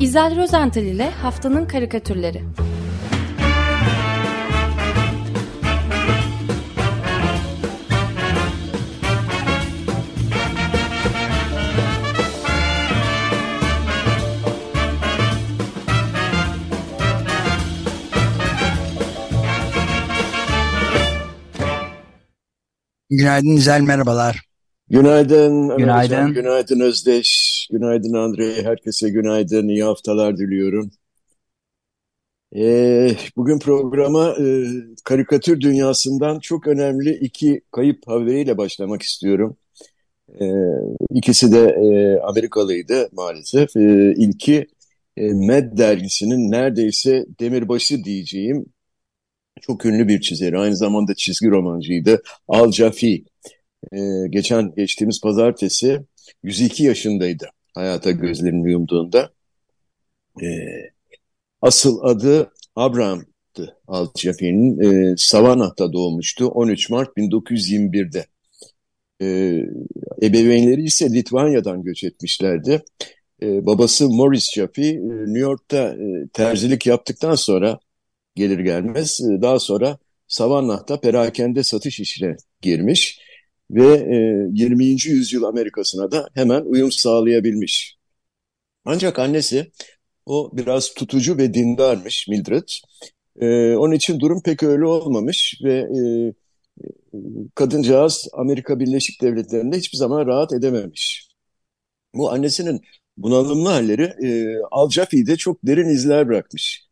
İzel Rozental ile Haftanın Karikatürleri Günaydın İzel, merhabalar. Günaydın. Günaydın. Günaydın Özdeş. Günaydın Andre. Herkese günaydın. İyi haftalar diliyorum. Ee, bugün programa e, karikatür dünyasından çok önemli iki kayıp haberiyle başlamak istiyorum. Ee, ikisi de e, Amerikalıydı maalesef. Ee, ilki e, Mad dergisinin neredeyse demirbaşı diyeceğim çok ünlü bir çizeri. Aynı zamanda çizgi romancıydı. Al Jaffee. Ee, geçen geçtiğimiz pazartesi 102 yaşındaydı hayata gözlerini yumduğunda. Ee, asıl adı Abraham'dı Al Jaffee'nin. Ee, Savannah'ta doğmuştu 13 Mart 1921'de. Ee, ebeveynleri ise Litvanya'dan göç etmişlerdi. Ee, babası Morris Jaffee e, New York'ta e, terzilik yaptıktan sonra gelir gelmez e, daha sonra Savannah'ta perakende satış işine girmiş ve e, 20. yüzyıl Amerika'sına da hemen uyum sağlayabilmiş. Ancak annesi o biraz tutucu ve dindarmış Mildred. E, onun için durum pek öyle olmamış ve e, kadıncağız Amerika Birleşik Devletleri'nde hiçbir zaman rahat edememiş. Bu annesinin bunalımlı halleri e, Al Jaffee'de çok derin izler bırakmış.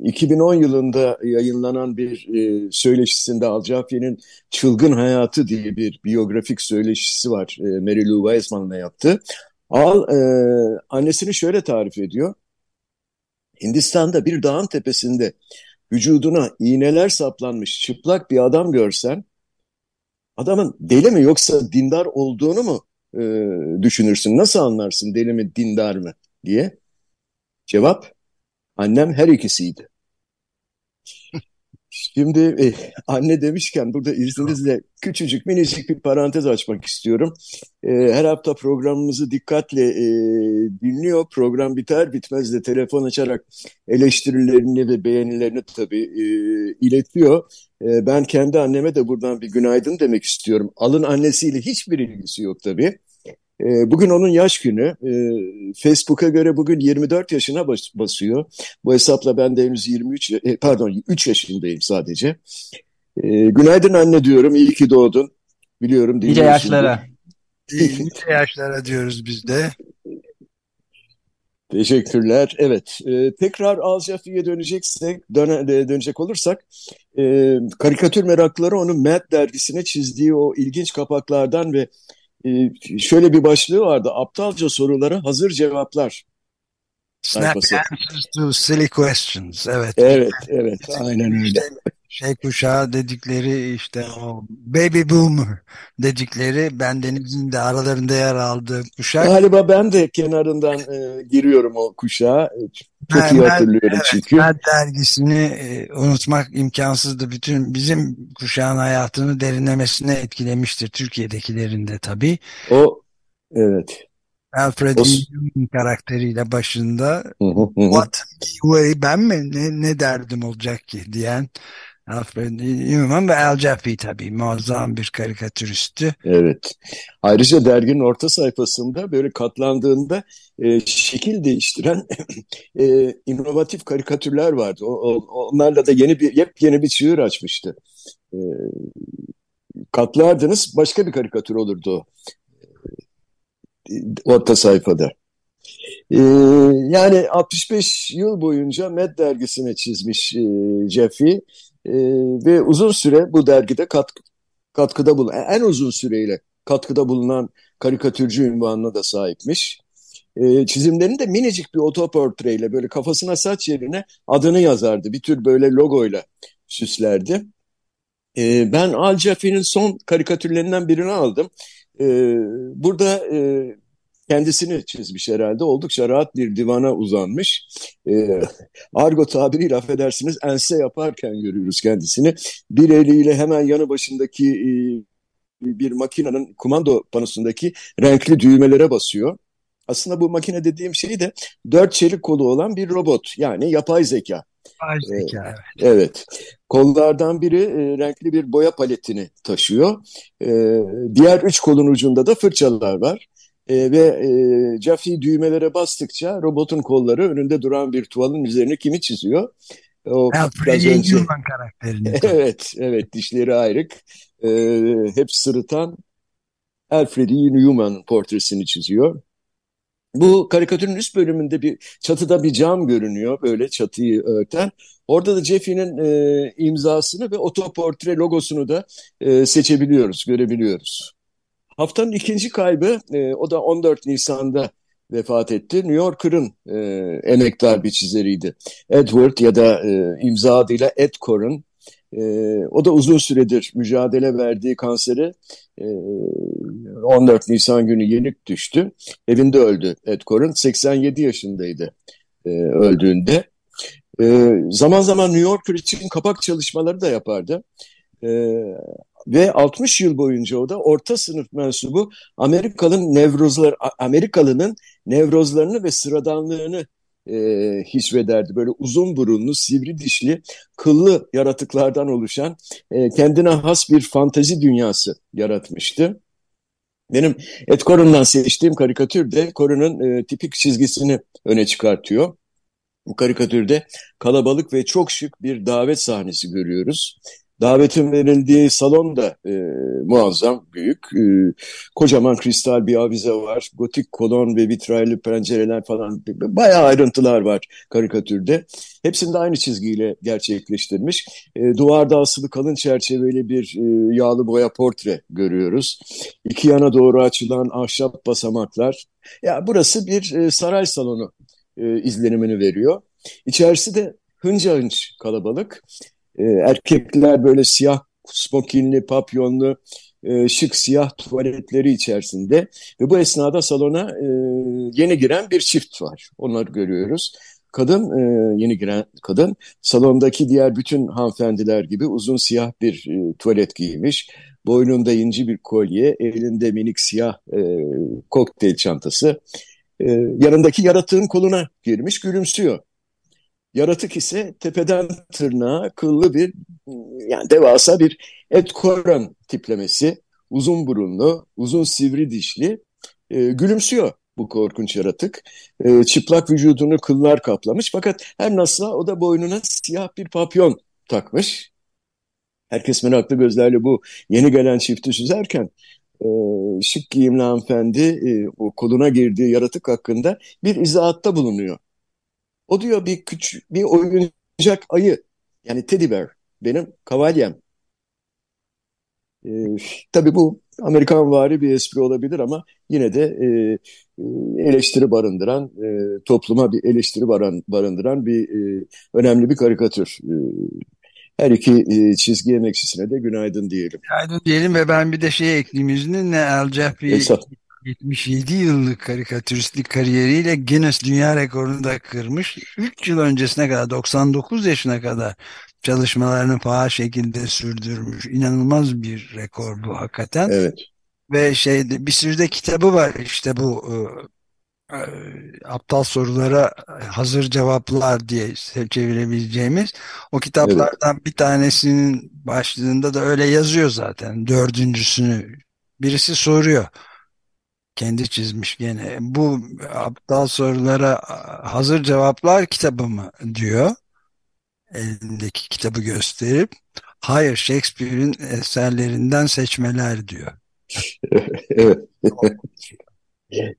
2010 yılında yayınlanan bir e, söyleşisinde Al Jaffee'nin Çılgın Hayatı diye bir biyografik söyleşisi var. E, Mary Lou Weissman'la yaptı. Al e, annesini şöyle tarif ediyor. Hindistan'da bir dağın tepesinde vücuduna iğneler saplanmış çıplak bir adam görsen adamın deli mi yoksa dindar olduğunu mu e, düşünürsün? Nasıl anlarsın deli mi dindar mı diye? Cevap Annem her ikisiydi. Şimdi e, anne demişken burada izninizle küçücük minicik bir parantez açmak istiyorum. E, her hafta programımızı dikkatle e, dinliyor. Program biter bitmez de telefon açarak eleştirilerini ve beğenilerini tabii e, iletiyor. E, ben kendi anneme de buradan bir günaydın demek istiyorum. Alın annesiyle hiçbir ilgisi yok tabii. E, bugün onun yaş günü. E, Facebook'a göre bugün 24 yaşına bas basıyor. Bu hesapla ben de henüz 23, e, pardon 3 yaşındayım sadece. E, günaydın anne diyorum. İyi ki doğdun. Biliyorum. Nice yaşlara. Nice yaşlara diyoruz biz de. Teşekkürler. Evet, e, tekrar Al Jaffee'ye döneceksek, döne, dönecek olursak, e, karikatür merakları onun Mad dergisine çizdiği o ilginç kapaklardan ve şöyle bir başlığı vardı. Aptalca sorulara hazır cevaplar. Snap answers to silly questions. Evet. Evet, evet. Aynen öyle. Şey kuşağı dedikleri işte o baby boomer dedikleri bendenizin de aralarında yer aldığı kuşak. Galiba ben de kenarından e, giriyorum o kuşağa. Çok ha, iyi hatırlıyorum evet, çünkü. Mad dergisini e, unutmak imkansızdı. Bütün bizim kuşağın hayatını derinlemesine etkilemiştir. Türkiye'dekilerin de tabii. O evet. Alfred o... karakteriyle başında what way ben mi ne, ne derdim olacak ki diyen Alfred Newman ve Al Jaffee tabii muazzam bir karikatüristti. Evet. Ayrıca derginin orta sayfasında böyle katlandığında e, şekil değiştiren e, inovatif karikatürler vardı. O, o, onlarla da yeni bir yepyeni bir çığır açmıştı. E, katlardınız başka bir karikatür olurdu. E, orta sayfada. Ee, yani 65 yıl boyunca Med dergisine çizmiş e, Jeffy e, ve uzun süre bu dergide katkı, katkıda bulunan, en uzun süreyle katkıda bulunan karikatürcü ünvanına da sahipmiş. E, çizimlerini de minicik bir otoportreyle böyle kafasına saç yerine adını yazardı. Bir tür böyle logoyla süslerdi. E, ben Al Jaffee'nin son karikatürlerinden birini aldım. E, burada e, kendisini çizmiş herhalde. Oldukça rahat bir divana uzanmış. E, argo tabiriyle affedersiniz ense yaparken görüyoruz kendisini. Bir eliyle hemen yanı başındaki e, bir makinenin kumando panosundaki renkli düğmelere basıyor. Aslında bu makine dediğim şey de dört çelik kolu olan bir robot. Yani yapay zeka. Yapay zeka, evet. evet. Kollardan biri e, renkli bir boya paletini taşıyor. E, diğer üç kolun ucunda da fırçalar var. E, ve e, Jaffe düğmelere bastıkça robotun kolları önünde duran bir tuvalın üzerine kimi çiziyor? O Alfred önce... Newman karakterini. evet, evet dişleri ayrık. E, hep sırıtan Alfred E. Newman portresini çiziyor. Bu karikatürün üst bölümünde bir çatıda bir cam görünüyor böyle çatıyı örten. Orada da Jeffy'nin e, imzasını ve otoportre logosunu da e, seçebiliyoruz, görebiliyoruz. Haftanın ikinci kaybı e, o da 14 Nisan'da vefat etti. New Yorker'ın e, emektar bir çizeriydi. Edward ya da e, imza adıyla Ed Coren. E, o da uzun süredir mücadele verdiği kanseri e, 14 Nisan günü yenik düştü. Evinde öldü Ed Coren. 87 yaşındaydı e, öldüğünde. E, zaman zaman New Yorker için kapak çalışmaları da yapardı. E, ve 60 yıl boyunca o da orta sınıf mensubu Amerikalı'nın nevrozlar Amerikalı'nın nevrozlarını ve sıradanlığını e, hissederdi. Böyle uzun burunlu, sivri dişli, kıllı yaratıklardan oluşan e, kendine has bir fantezi dünyası yaratmıştı. Benim Ed Corin'dan seçtiğim karikatür de Corin'in e, tipik çizgisini öne çıkartıyor. Bu karikatürde kalabalık ve çok şık bir davet sahnesi görüyoruz. Davetin verildiği salon da e, muazzam, büyük. E, kocaman kristal bir avize var. Gotik kolon ve vitraylı pencereler falan. Bayağı ayrıntılar var karikatürde. Hepsini de aynı çizgiyle gerçekleştirmiş. E, duvarda asılı kalın çerçeveli bir e, yağlı boya portre görüyoruz. İki yana doğru açılan ahşap basamaklar. Ya burası bir e, saray salonu e, izlenimini veriyor. İçerisi de hınca hınç kalabalık. E, erkekler böyle siyah smokinli, papyonlu, e, şık siyah tuvaletleri içerisinde ve bu esnada salona e, yeni giren bir çift var. Onları görüyoruz. Kadın, e, yeni giren kadın salondaki diğer bütün hanımefendiler gibi uzun siyah bir e, tuvalet giymiş. Boynunda inci bir kolye, elinde minik siyah e, kokteyl çantası. E, yanındaki yaratığın koluna girmiş, gülümsüyor. Yaratık ise tepeden tırnağa kıllı bir yani devasa bir et koran tiplemesi. Uzun burunlu, uzun sivri dişli e, gülümsüyor bu korkunç yaratık. E, çıplak vücudunu kıllar kaplamış fakat her nasılsa o da boynuna siyah bir papyon takmış. Herkes meraklı gözlerle bu yeni gelen çifti süzerken e, şık giyimli hanımefendi e, o koluna girdiği yaratık hakkında bir izahatta bulunuyor. O diyor bir küçük bir oyuncak ayı yani teddy bear benim kavalyem. Ee, tabii bu Amerikan vari bir espri olabilir ama yine de e, e, eleştiri barındıran, e, topluma bir eleştiri barındıran bir e, önemli bir karikatür. E, her iki e, çizgi emekçisine de günaydın diyelim. Günaydın diyelim ve ben bir de şey ekleyeyim izninle El Jeffrey 77 yıllık karikatüristlik kariyeriyle Guinness Dünya Rekoru'nu da kırmış. 3 yıl öncesine kadar 99 yaşına kadar çalışmalarını faal şekilde sürdürmüş. İnanılmaz bir rekor bu hakikaten. Evet. Ve şeyde bir sürü de kitabı var işte bu e, e, aptal sorulara hazır cevaplar diye çevirebileceğimiz. O kitaplardan evet. bir tanesinin başlığında da öyle yazıyor zaten. Dördüncüsünü birisi soruyor kendi çizmiş gene. Bu aptal sorulara hazır cevaplar kitabı mı diyor. Elindeki kitabı gösterip hayır Shakespeare'in eserlerinden seçmeler diyor. evet.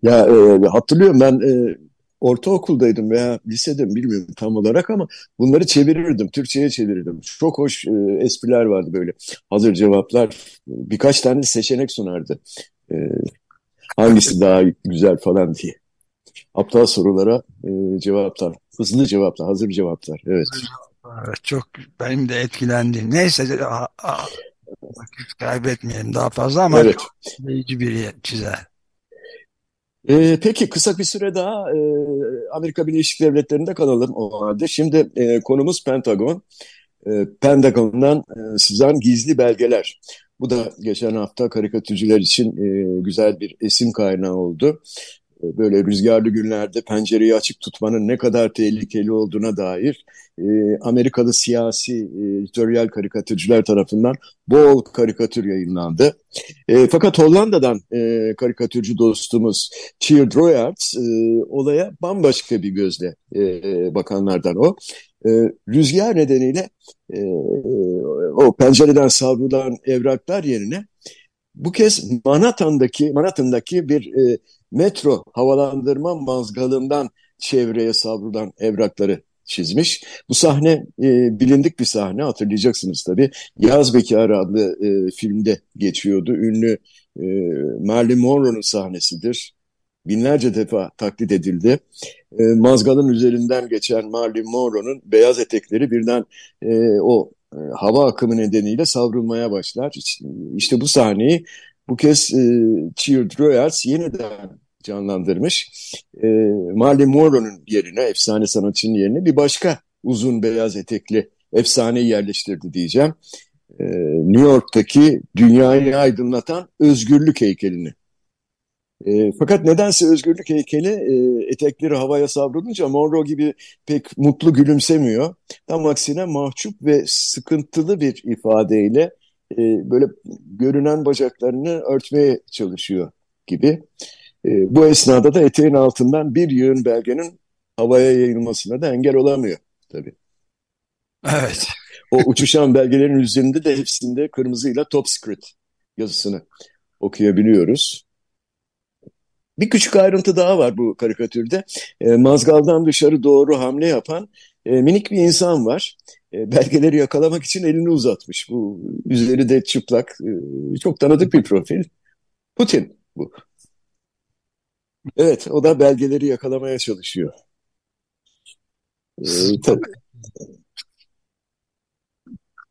ya e, hatırlıyorum ben e, ortaokuldaydım veya lisede bilmiyorum tam olarak ama bunları çevirirdim. Türkçe'ye çevirirdim. Çok hoş e, espriler vardı böyle. Hazır cevaplar. Birkaç tane seçenek sunardı. E, Hangisi daha güzel falan diye. Aptal sorulara e, cevaplar. Hızlı cevaplar, hazır cevaplar. Evet. Çok benim de etkilendim. Neyse a, a, vakit kaybetmeyelim daha fazla ama evet. çok etkileyici bir çizer. E, peki kısa bir süre daha e, Amerika Birleşik Devletleri'nde kalalım o halde. Şimdi e, konumuz Pentagon. E, Pentagon'dan e, sızan gizli belgeler. Bu da geçen hafta karikatürcüler için e, güzel bir esim kaynağı oldu. E, böyle rüzgarlı günlerde pencereyi açık tutmanın ne kadar tehlikeli olduğuna dair e, Amerikalı siyasi e, editoryal karikatürcüler tarafından bol karikatür yayınlandı. E, fakat Hollanda'dan e, karikatürcü dostumuz Cheer Royards e, olaya bambaşka bir gözle e, bakanlardan o. E, rüzgar nedeniyle e, o pencereden savrulan evraklar yerine bu kez Manhattan'daki Manhattan'daki bir e, metro havalandırma mazgalından çevreye savrulan evrakları çizmiş. Bu sahne e, bilindik bir sahne hatırlayacaksınız tabii. Yaz Bekarı adlı e, filmde geçiyordu. Ünlü e, Marilyn Monroe'nun sahnesidir. Binlerce defa taklit edildi. E, mazgalın üzerinden geçen Marilyn Monroe'nun beyaz etekleri birden e, o e, hava akımı nedeniyle savrulmaya başlar. İşte bu sahneyi bu kez e, Cheer Royals yeniden canlandırmış. E, Marley Monroe'nun yerine, efsane sanatçının yerine bir başka uzun beyaz etekli efsaneyi yerleştirdi diyeceğim. E, New York'taki dünyayı aydınlatan özgürlük heykelini. E, fakat nedense özgürlük heykeli e, etekleri havaya savrulunca Monroe gibi pek mutlu gülümsemiyor. Tam aksine mahcup ve sıkıntılı bir ifadeyle e, böyle görünen bacaklarını örtmeye çalışıyor gibi. E, bu esnada da eteğin altından bir yığın belgenin havaya yayılmasına da engel olamıyor tabii. Evet. O uçuşan belgelerin üzerinde de hepsinde kırmızıyla top secret yazısını okuyabiliyoruz. Bir küçük ayrıntı daha var bu karikatürde. E, mazgaldan dışarı doğru hamle yapan e, minik bir insan var. E, belgeleri yakalamak için elini uzatmış. Bu üzeri de çıplak. E, çok tanıdık bir profil. Putin bu. Evet, o da belgeleri yakalamaya çalışıyor. Ee, tabii.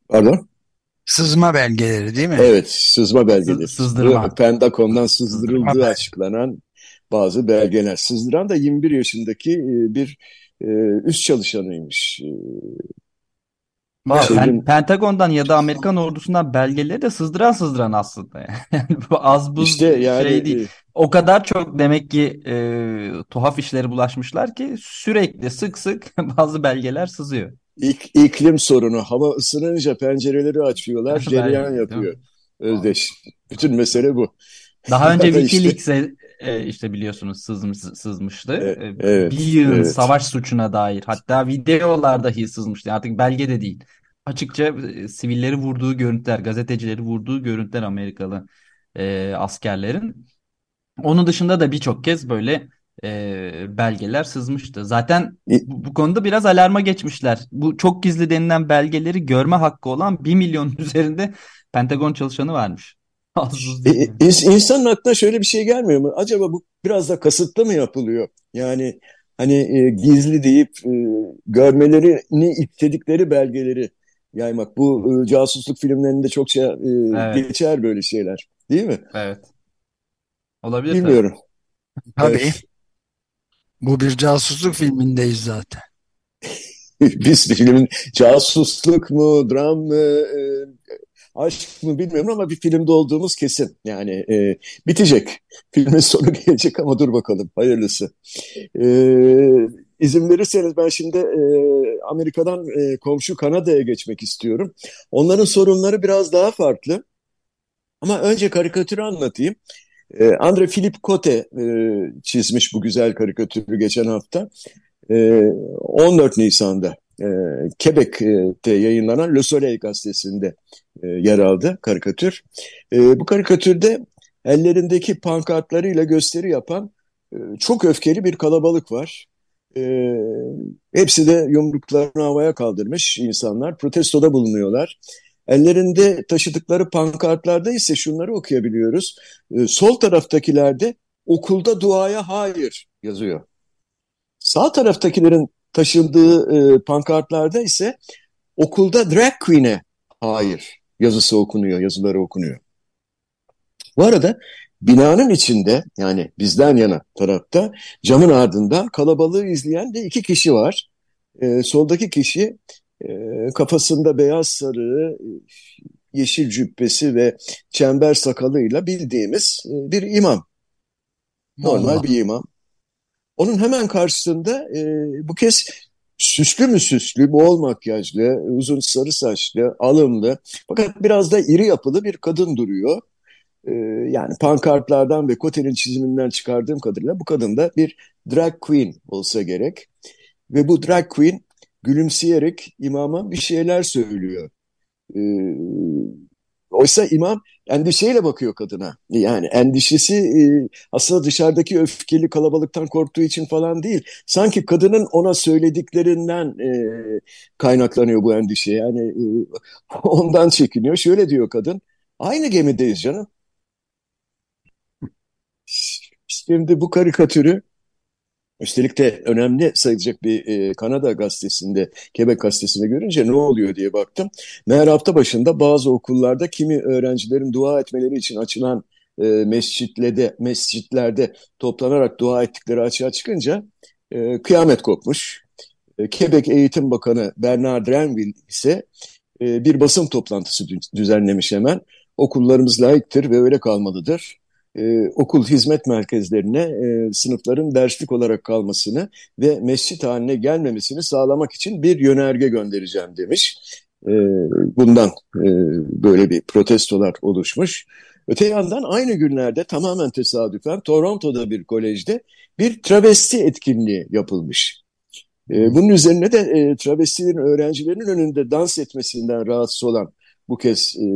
Pardon? Sızma belgeleri değil mi? Evet, sızma belgeleri. Sızdırma. Pentagon'dan sızdırıldığı açıklanan bazı belgeler. Sızdıran da 21 yaşındaki e, bir e, üst çalışanıymış. E, Var, Pen- Pentagon'dan ya da Amerikan ordusundan belgeleri de sızdıran sızdıran aslında. Yani bu az buz işte yani, şey değil. O kadar çok demek ki e, tuhaf işlere bulaşmışlar ki sürekli sık sık bazı belgeler sızıyor. İk, iklim sorunu. Hava ısınınca pencereleri açıyorlar, cereyan yapıyor. Özdeş. Bütün mesele bu. Daha önce Wikileaks'e e, işte biliyorsunuz sızmış, sızmıştı. Evet, evet, bir yığın evet. savaş suçuna dair hatta videolar dahi sızmıştı. Artık belge de değil. Açıkça e, sivilleri vurduğu görüntüler, gazetecileri vurduğu görüntüler Amerikalı e, askerlerin. Onun dışında da birçok kez böyle e, belgeler sızmıştı. Zaten bu, bu konuda biraz alarma geçmişler. Bu çok gizli denilen belgeleri görme hakkı olan 1 milyon üzerinde Pentagon çalışanı varmış. E, insanın aklına şöyle bir şey gelmiyor mu? Acaba bu biraz da kasıtlı mı yapılıyor? Yani hani e, gizli deyip e, görmelerini istedikleri belgeleri yaymak. Bu e, casusluk filmlerinde çokça e, evet. geçer böyle şeyler. Değil mi? Evet. Olabilir Bilmiyorum. Tabii. Evet. Bu bir casusluk filmindeyiz zaten. Biz filmin casusluk mu, dram mı, e, aşk mı bilmiyorum ama bir filmde olduğumuz kesin. Yani e, bitecek. Filmin sonu gelecek ama dur bakalım. Hayırlısı. E, izin verirseniz ben şimdi e, Amerika'dan e, komşu Kanada'ya geçmek istiyorum. Onların sorunları biraz daha farklı. Ama önce karikatürü anlatayım. E, Andre Philip Cote e, çizmiş bu güzel karikatürü geçen hafta. E, 14 Nisan'da Quebec'te yayınlanan Le Soleil gazetesinde e, yer aldı karikatür. E, bu karikatürde ellerindeki pankartlarıyla gösteri yapan e, çok öfkeli bir kalabalık var. E, hepsi de yumruklarını havaya kaldırmış insanlar. Protestoda bulunuyorlar. Ellerinde taşıdıkları pankartlarda ise şunları okuyabiliyoruz. E, sol taraftakilerde okulda duaya hayır yazıyor. Sağ taraftakilerin taşındığı e, pankartlarda ise okulda drag queen'e hayır yazısı okunuyor, yazıları okunuyor. Bu arada binanın içinde yani bizden yana tarafta camın ardında kalabalığı izleyen de iki kişi var. E, soldaki kişi e, kafasında beyaz sarığı, yeşil cübbesi ve çember sakalıyla bildiğimiz e, bir imam. Normal Allah. bir imam. Onun hemen karşısında e, bu kez süslü mü süslü, bol makyajlı, uzun sarı saçlı, alımlı fakat biraz da iri yapılı bir kadın duruyor. Ee, yani pankartlardan ve Kote'nin çiziminden çıkardığım kadarıyla bu kadın da bir drag queen olsa gerek. Ve bu drag queen gülümseyerek imama bir şeyler söylüyor. Ee, oysa imam endişeyle bakıyor kadına. Yani endişesi e, aslında dışarıdaki öfkeli kalabalıktan korktuğu için falan değil. Sanki kadının ona söylediklerinden e, kaynaklanıyor bu endişe. Yani e, ondan çekiniyor. Şöyle diyor kadın. Aynı gemideyiz canım. Şimdi bu karikatürü Üstelik de önemli sayılacak bir e, Kanada gazetesinde, Quebec gazetesinde görünce ne oluyor diye baktım. Meğer hafta başında bazı okullarda kimi öğrencilerin dua etmeleri için açılan e, mescitlerde, mescitlerde toplanarak dua ettikleri açığa çıkınca e, kıyamet kopmuş. E, Quebec Eğitim Bakanı Bernard Drenville ise e, bir basın toplantısı düzenlemiş hemen. Okullarımız layıktır ve öyle kalmalıdır e, okul hizmet merkezlerine e, sınıfların derslik olarak kalmasını ve mescit haline gelmemesini sağlamak için bir yönerge göndereceğim demiş. E, bundan e, böyle bir protestolar oluşmuş. Öte yandan aynı günlerde tamamen tesadüfen Toronto'da bir kolejde bir travesti etkinliği yapılmış. E, bunun üzerine de e, travestilerin öğrencilerin önünde dans etmesinden rahatsız olan bu kez e,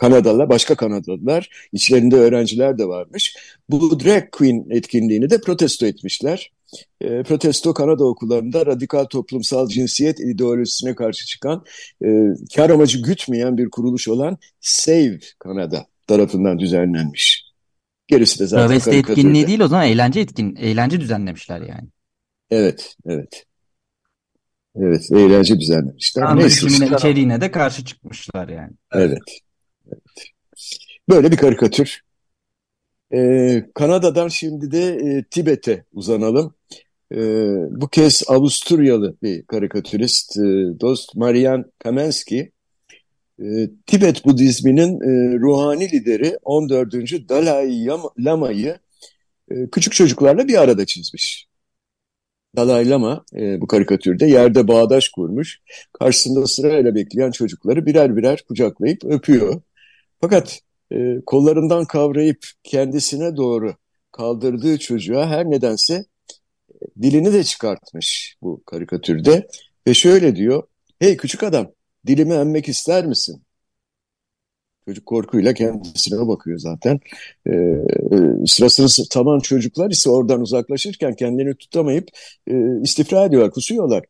Kanadalılar, başka Kanadalılar, içlerinde öğrenciler de varmış. Bu drag queen etkinliğini de protesto etmişler. E, protesto Kanada okullarında radikal toplumsal cinsiyet ideolojisine karşı çıkan, e, kar amacı gütmeyen bir kuruluş olan Save Kanada tarafından düzenlenmiş. Gerisi de zaten Travesti etkinliği değil o zaman eğlence etkin, eğlence düzenlemişler yani. Evet, evet. Evet, eğlence düzenlemişler. Anlaşımın içeriğine de karşı çıkmışlar yani. Evet. Böyle bir karikatür. Ee, Kanada'dan şimdi de e, Tibet'e uzanalım. Ee, bu kez Avusturyalı bir karikatürist, e, dost Marian Kamensky. E, Tibet Budizminin e, ruhani lideri 14. Dalai Lama'yı e, küçük çocuklarla bir arada çizmiş. Dalai Lama e, bu karikatürde yerde bağdaş kurmuş. Karşısında sırayla bekleyen çocukları birer birer kucaklayıp öpüyor. Fakat e, kollarından kavrayıp kendisine doğru kaldırdığı çocuğa her nedense e, dilini de çıkartmış bu karikatürde. Ve şöyle diyor, hey küçük adam dilimi emmek ister misin? Çocuk korkuyla kendisine bakıyor zaten. Ee, sırasını tamam çocuklar ise oradan uzaklaşırken kendini tutamayıp e, istifra ediyorlar, kusuyorlar.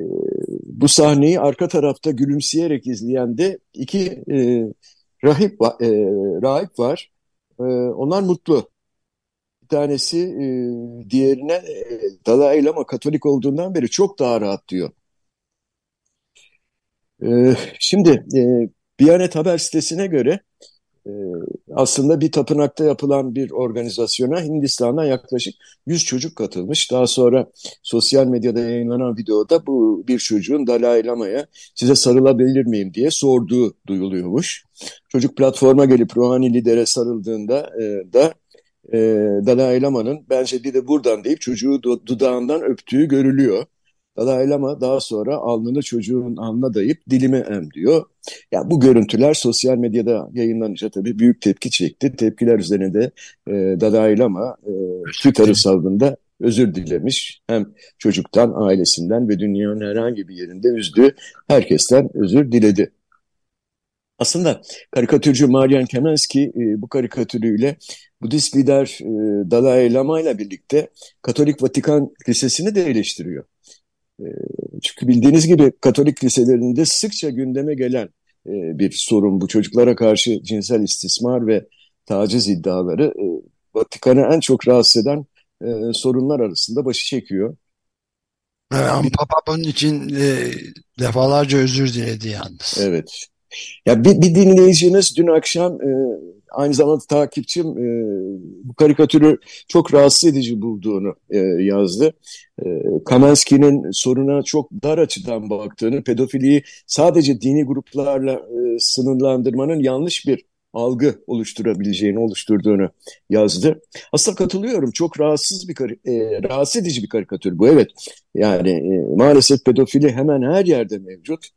E, bu sahneyi arka tarafta gülümseyerek izleyen de iki e, rahip, e, rahip var. E, onlar mutlu. Bir tanesi e, diğerine e, Dalai Lama Katolik olduğundan beri çok daha rahat diyor. E, şimdi e, Biyanet Haber sitesine göre e, aslında bir tapınakta yapılan bir organizasyona Hindistan'dan yaklaşık 100 çocuk katılmış. Daha sonra sosyal medyada yayınlanan videoda bu bir çocuğun Dalai Lama'ya size sarılabilir miyim diye sorduğu duyuluyormuş. Çocuk platforma gelip ruhani lidere sarıldığında e, da e, Dalai Lama'nın bence bir de buradan deyip çocuğu dudağından öptüğü görülüyor. Dalai Lama daha sonra alnını çocuğun alnına dayayıp dilime em diyor. Ya bu görüntüler sosyal medyada yayınlanınca tabii büyük tepki çekti. Tepkiler üzerine de e, Dalai Lama e, Twitter hesabında özür dilemiş. Hem çocuktan, ailesinden ve dünyanın herhangi bir yerinde üzdüğü herkesten özür diledi. Aslında karikatürcü Marian Kemensky e, bu karikatürüyle Budist lider e, Dalai Lama ile birlikte Katolik Vatikan Lisesi'ni de eleştiriyor. Ee, çünkü bildiğiniz gibi Katolik liselerinde sıkça gündeme gelen e, bir sorun bu. Çocuklara karşı cinsel istismar ve taciz iddiaları e, Vatikan'ı en çok rahatsız eden e, sorunlar arasında başı çekiyor. Evet, Papa bunun için defalarca özür diledi yalnız. Evet. Ya bir, bir dinleyicimiz dün akşam aynı zamanda takipçim e, bu karikatürü çok rahatsız edici bulduğunu e, yazdı. E, Kamenski'nin soruna çok dar açıdan baktığını, pedofiliyi sadece dini gruplarla e, sınırlandırmanın yanlış bir algı oluşturabileceğini oluşturduğunu yazdı. Aslında katılıyorum. Çok rahatsız bir e, rahatsız edici bir karikatür bu. Evet. Yani e, maalesef pedofili hemen her yerde mevcut.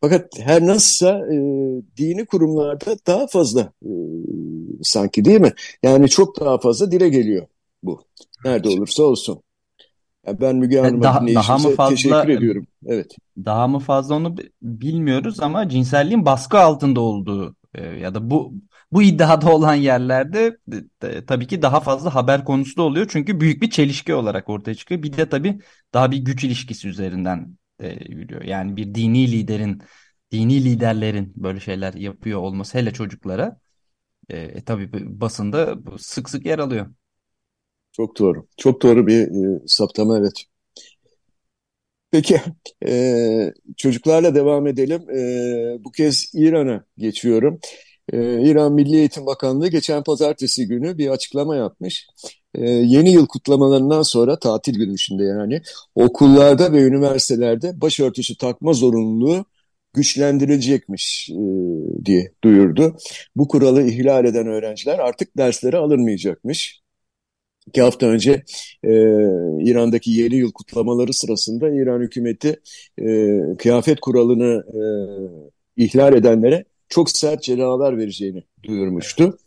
Fakat her nasılsa e, dini kurumlarda daha fazla e, sanki değil mi? Yani çok daha fazla dile geliyor bu. Nerede olursa olsun. Yani ben Müge Hanım'a daha, daha mı fazla, teşekkür ediyorum. Evet. Daha mı fazla onu bilmiyoruz ama cinselliğin baskı altında olduğu e, ya da bu bu iddiada olan yerlerde e, tabii ki daha fazla haber konusu da oluyor. Çünkü büyük bir çelişki olarak ortaya çıkıyor. Bir de tabii daha bir güç ilişkisi üzerinden e, yürüyor. Yani bir dini liderin, dini liderlerin böyle şeyler yapıyor olması hele çocuklara e, e, tabii basında sık sık yer alıyor. Çok doğru. Çok doğru bir e, saptama evet. Peki e, çocuklarla devam edelim. E, bu kez İran'a geçiyorum. E, İran Milli Eğitim Bakanlığı geçen pazartesi günü bir açıklama yapmış. E, yeni yıl kutlamalarından sonra tatil günü içinde yani okullarda ve üniversitelerde başörtüsü takma zorunluluğu güçlendirilecekmiş e, diye duyurdu. Bu kuralı ihlal eden öğrenciler artık derslere alınmayacakmış. İki hafta önce e, İran'daki yeni yıl kutlamaları sırasında İran hükümeti e, kıyafet kuralını e, ihlal edenlere çok sert cezalar vereceğini duyurmuştu.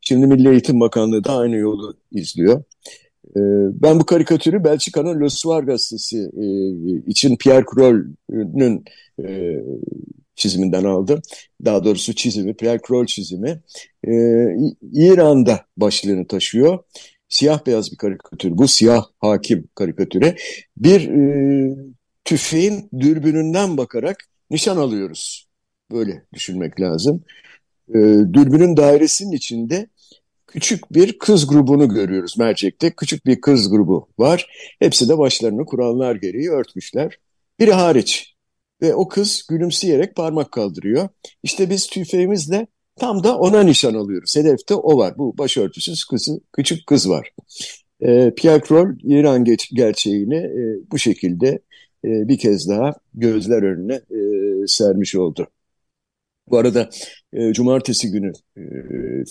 Şimdi Milli Eğitim Bakanlığı da aynı yolu izliyor. E, ben bu karikatürü Belçika'nın Le Soir gazetesi için Pierre Kroll'ün e, çiziminden aldım. Daha doğrusu çizimi, Pierre Kroll çizimi. E, İran'da başlığını taşıyor siyah beyaz bir karikatür. Bu siyah hakim karikatüre bir e, tüfeğin dürbününden bakarak nişan alıyoruz. Böyle düşünmek lazım. E, dürbünün dairesinin içinde küçük bir kız grubunu görüyoruz mercekte. Küçük bir kız grubu var. Hepsi de başlarını kurallar gereği örtmüşler. Biri hariç. Ve o kız gülümseyerek parmak kaldırıyor. İşte biz tüfeğimizle Tam da ona nişan alıyoruz. Hedefte o var. Bu başörtüsüz kızı, küçük kız var. E, Pierre Kroll İran geç, gerçeğini e, bu şekilde e, bir kez daha gözler önüne e, sermiş oldu. Bu arada e, cumartesi günü e,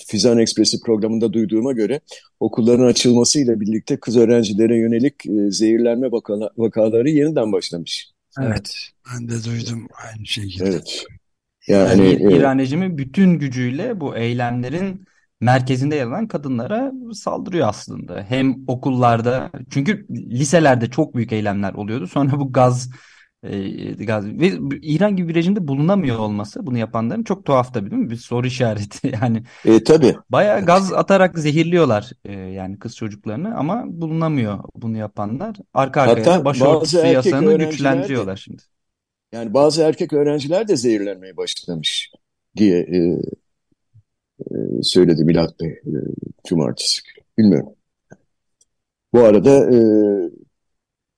Fizan Ekspresi programında duyduğuma göre okulların açılmasıyla birlikte kız öğrencilere yönelik e, zehirlenme vakala, vakaları yeniden başlamış. Evet, ben de duydum aynı şekilde. Evet. Yani, yani İran rejimi bütün gücüyle bu eylemlerin merkezinde yer alan kadınlara saldırıyor aslında. Hem okullarda çünkü liselerde çok büyük eylemler oluyordu. Sonra bu gaz e, gaz ve İran gibi bir rejimde bulunamıyor olması bunu yapanların çok tuhaf tabii değil mi? Bir soru işareti yani. E tabii. Bayağı gaz atarak zehirliyorlar e, yani kız çocuklarını ama bulunamıyor bunu yapanlar. Arka arkaya Hatta başörtüsü yasanı güçlendiriyorlar şimdi. Yani bazı erkek öğrenciler de zehirlenmeye başlamış diye e, e, söyledi Milat Bey e, cumartesi. Bilmiyorum. Bu arada e,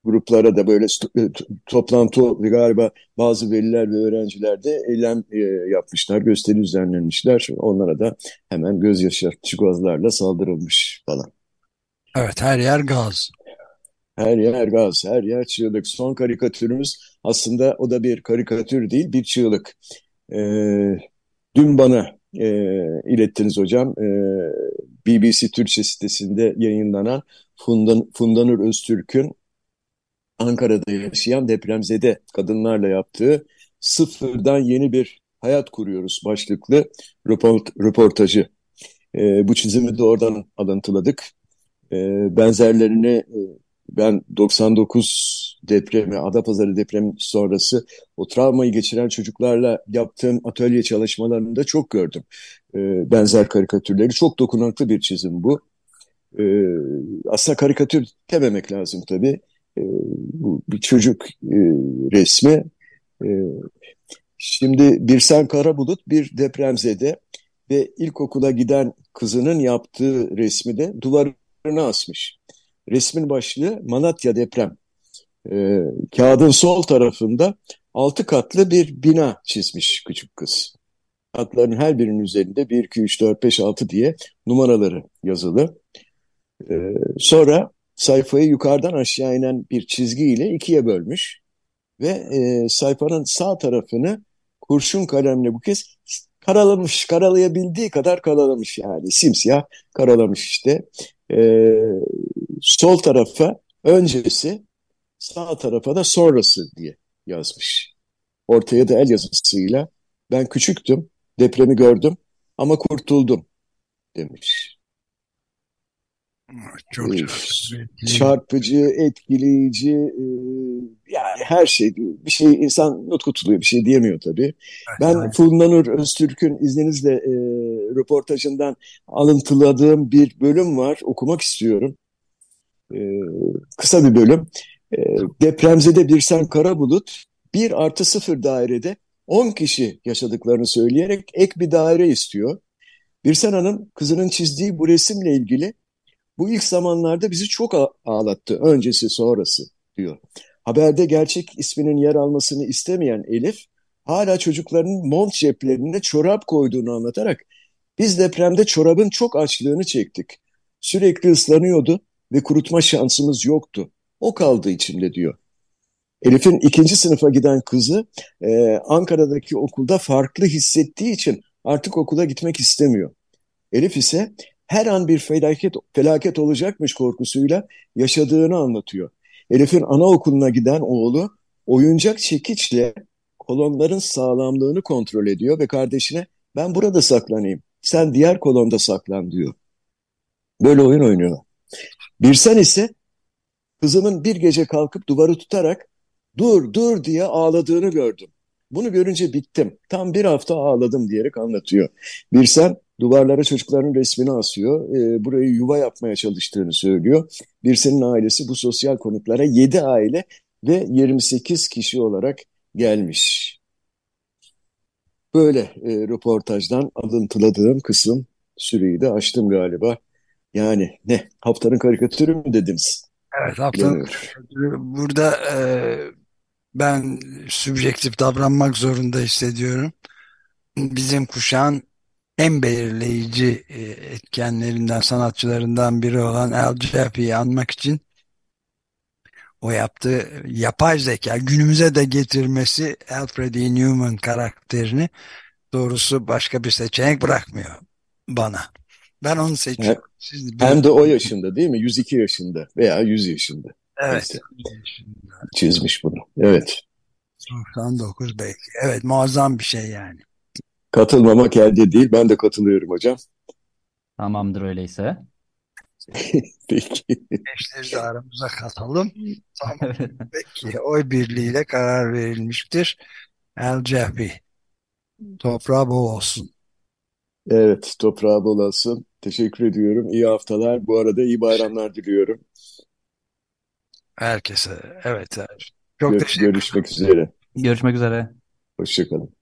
gruplara da böyle e, toplantı galiba bazı veliler ve öğrenciler de eylem e, yapmışlar, gösteri düzenlenmişler. Onlara da hemen göz yaşartıcı gazlarla saldırılmış falan. Evet her yer gaz. Her yer gaz, her yer çığlık. Son karikatürümüz aslında o da bir karikatür değil, bir çığlık. Ee, dün bana e, ilettiniz hocam. E, BBC Türkçe sitesinde yayınlanan Fundan, Fundanur Öztürk'ün Ankara'da yaşayan depremzede kadınlarla yaptığı sıfırdan yeni bir hayat kuruyoruz başlıklı röportajı. E, bu çizimi de oradan alıntıladık. E, benzerlerini ben 99 depremi, Adapazarı depremi sonrası o travmayı geçiren çocuklarla yaptığım atölye çalışmalarında çok gördüm. E, benzer karikatürleri. Çok dokunaklı bir çizim bu. E, aslında karikatür dememek lazım tabii. E, bu bir çocuk e, resmi. E, şimdi Birsen Karabulut bir depremzede ve ilkokula giden kızının yaptığı resmi de duvarına asmış. Resmin başlığı Malatya deprem. E, kağıdın sol tarafında altı katlı bir bina çizmiş küçük kız. Katların her birinin üzerinde 1, 2, 3, 4, 5, 6 diye numaraları yazılı. E, sonra sayfayı yukarıdan aşağı inen bir çizgiyle ikiye bölmüş ve e, sayfanın sağ tarafını kurşun kalemle bu kez karalamış, karalayabildiği kadar karalamış yani simsiyah karalamış işte. Ee, sol tarafa öncesi, sağ tarafa da sonrası diye yazmış. Ortaya da el yazısıyla ben küçüktüm, depremi gördüm ama kurtuldum demiş. Çok, çok çarpıcı, etkileyici, e, yani her şey. Bir şey insan nutku tutuluyor, bir şey diyemiyor tabii. Ben Funda Nur Öztürk'ün izninizle e, röportajından alıntıladığım bir bölüm var. Okumak istiyorum. E, kısa bir bölüm. E, depremzede Birsen Karabulut bir artı sıfır dairede 10 kişi yaşadıklarını söyleyerek ek bir daire istiyor. Birsen Hanım kızının çizdiği bu resimle ilgili bu ilk zamanlarda bizi çok ağlattı. Öncesi sonrası diyor. Haberde gerçek isminin yer almasını istemeyen Elif hala çocuklarının mont ceplerine çorap koyduğunu anlatarak biz depremde çorabın çok açlığını çektik. Sürekli ıslanıyordu ve kurutma şansımız yoktu. O kaldı içimde diyor. Elif'in ikinci sınıfa giden kızı e, Ankara'daki okulda farklı hissettiği için artık okula gitmek istemiyor. Elif ise her an bir felaket, felaket olacakmış korkusuyla yaşadığını anlatıyor. Elif'in anaokuluna giden oğlu oyuncak çekiçle kolonların sağlamlığını kontrol ediyor ve kardeşine ben burada saklanayım, sen diğer kolonda saklan diyor. Böyle oyun oynuyor. Birsen ise kızımın bir gece kalkıp duvarı tutarak dur dur diye ağladığını gördüm. Bunu görünce bittim. Tam bir hafta ağladım diyerek anlatıyor. Birsen duvarlara çocukların resmini asıyor. E, burayı yuva yapmaya çalıştığını söylüyor. Birsen'in ailesi bu sosyal konutlara 7 aile ve 28 kişi olarak gelmiş. Böyle e, röportajdan alıntıladığım kısım süreyi de açtım galiba. Yani ne haftanın karikatürü mü dediniz? Evet haftanın Burada e, ben sübjektif davranmak zorunda hissediyorum. Bizim kuşağın en belirleyici e, etkenlerinden, sanatçılarından biri olan Al Jaffe'yi anmak için o yaptığı yapay zeka günümüze de getirmesi Alfred E. Newman karakterini doğrusu başka bir seçenek bırakmıyor bana. Ben onu seçiyorum. Siz Hem de o yaşında değil mi? 102 yaşında veya 100 yaşında. Evet. Çizmiş bunu. Evet. 99 belki. Evet muazzam bir şey yani. Katılmamak elde değil. Ben de katılıyorum hocam. Tamamdır öyleyse. Peki. Gençleri de aramıza katalım. Tamam. Peki oy birliğiyle karar verilmiştir. El Cehbi. Toprağı bol olsun. Evet, toprağı bol olsun. Teşekkür ediyorum. İyi haftalar. Bu arada iyi bayramlar diliyorum. Herkese. Evet. Çok Gör teşekkür Görüşmek üzere. Görüşmek üzere. Hoşçakalın.